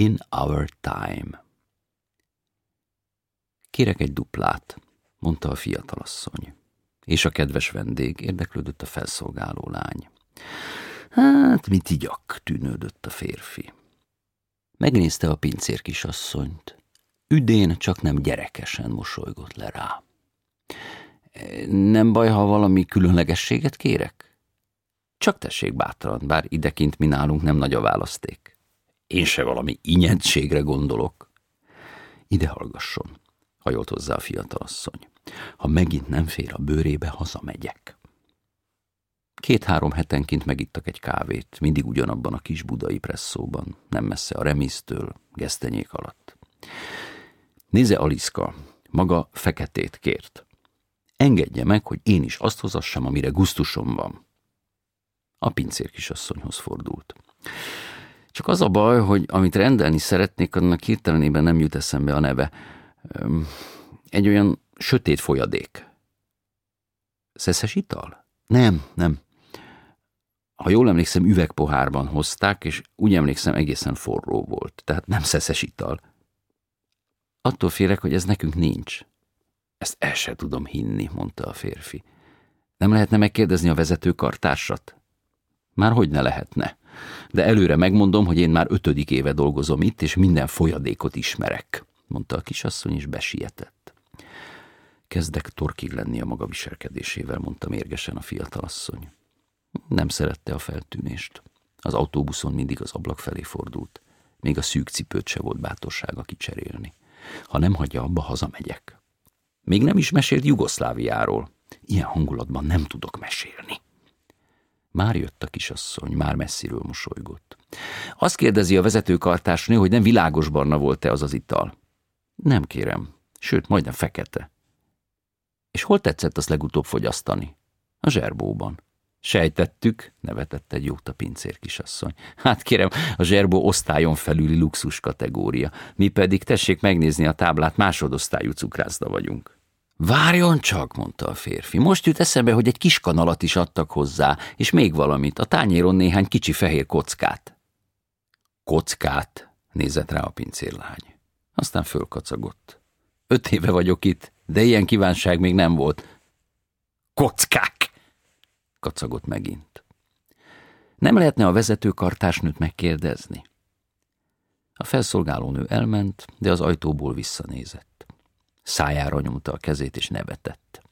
In our time. Kérek egy duplát, mondta a fiatalasszony. És a kedves vendég érdeklődött a felszolgáló lány. Hát, mit igyak, tűnődött a férfi. Megnézte a pincér kisasszonyt. Üdén csak nem gyerekesen mosolygott le rá. Nem baj, ha valami különlegességet kérek? Csak tessék bátran, bár idekint mi nálunk nem nagy a választék. Én se valami inyentségre gondolok. Ide hallgasson, hajolt hozzá a fiatalasszony. Ha megint nem fér a bőrébe, hazamegyek. Két-három hetenként megittak egy kávét, mindig ugyanabban a kis budai presszóban, nem messze a remisztől, gesztenyék alatt. Néze Aliszka, maga feketét kért. Engedje meg, hogy én is azt hozassam, amire gusztusom van. A pincér kisasszonyhoz fordult. Csak az a baj, hogy amit rendelni szeretnék, annak hirtelenében nem jut eszembe a neve. Egy olyan sötét folyadék. Szeszes ital? Nem, nem. Ha jól emlékszem, üvegpohárban hozták, és úgy emlékszem, egészen forró volt. Tehát nem szeszes ital. Attól félek, hogy ez nekünk nincs. Ezt el sem tudom hinni, mondta a férfi. Nem lehetne megkérdezni a vezetőkartársat? Már hogy ne lehetne. De előre megmondom, hogy én már ötödik éve dolgozom itt, és minden folyadékot ismerek, mondta a kisasszony, és besietett. Kezdek torkig lenni a maga viselkedésével, mondta mérgesen a fiatalasszony. Nem szerette a feltűnést. Az autóbuszon mindig az ablak felé fordult. Még a szűk cipőt se volt bátorsága kicserélni. Ha nem hagyja abba, hazamegyek. Még nem is mesélt Jugoszláviáról. Ilyen hangulatban nem tudok mesélni. Már jött a kisasszony, már messziről mosolygott. Azt kérdezi a vezetőkartásnő, hogy nem világos barna volt-e az az ital. Nem kérem, sőt, majdnem fekete. És hol tetszett azt legutóbb fogyasztani? A zserbóban. Sejtettük, nevetett egy jót a pincér kisasszony. Hát kérem, a zserbó osztályon felüli luxus kategória. Mi pedig tessék megnézni a táblát, másodosztályú cukrászda vagyunk. Várjon csak, mondta a férfi. Most jut eszembe, hogy egy kis kanalat is adtak hozzá, és még valamit, a tányéron néhány kicsi fehér kockát. Kockát? nézett rá a pincérlány. Aztán fölkacagott. Öt éve vagyok itt, de ilyen kívánság még nem volt. Kockák! kacagott megint. Nem lehetne a vezetőkartásnőt megkérdezni? A felszolgálónő elment, de az ajtóból visszanézett. Szájára nyomta a kezét és nevetett.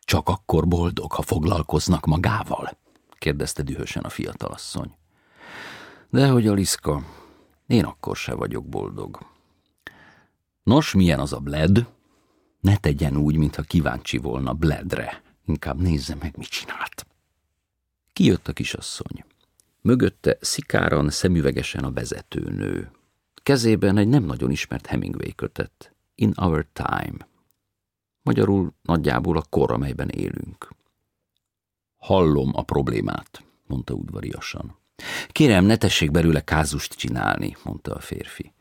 Csak akkor boldog, ha foglalkoznak magával? kérdezte dühösen a fiatalasszony. Dehogy a liszka, én akkor se vagyok boldog. Nos, milyen az a bled? Ne tegyen úgy, mintha kíváncsi volna bledre. Inkább nézze meg, mit csinált. Kijött a kisasszony. Mögötte szikáran, szemüvegesen a vezetőnő. Kezében egy nem nagyon ismert Hemingway kötet. In our time. Magyarul nagyjából a kor, amelyben élünk. Hallom a problémát, mondta udvariasan. Kérem, ne tessék belőle kázust csinálni, mondta a férfi.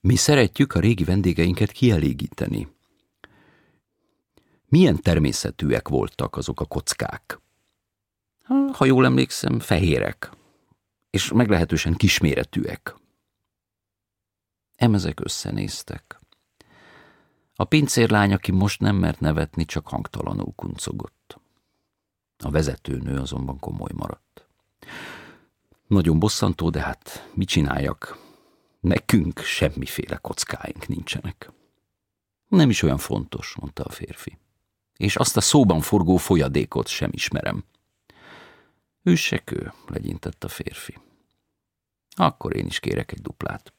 Mi szeretjük a régi vendégeinket kielégíteni. Milyen természetűek voltak azok a kockák? Ha jól emlékszem, fehérek, és meglehetősen kisméretűek. Emezek összenéztek. A pincérlány, aki most nem mert nevetni, csak hangtalanul kuncogott. A vezetőnő azonban komoly maradt. Nagyon bosszantó, de hát mit csináljak? Nekünk semmiféle kockáink nincsenek. Nem is olyan fontos, mondta a férfi. És azt a szóban forgó folyadékot sem ismerem. Ő, legyintett a férfi. Akkor én is kérek egy duplát.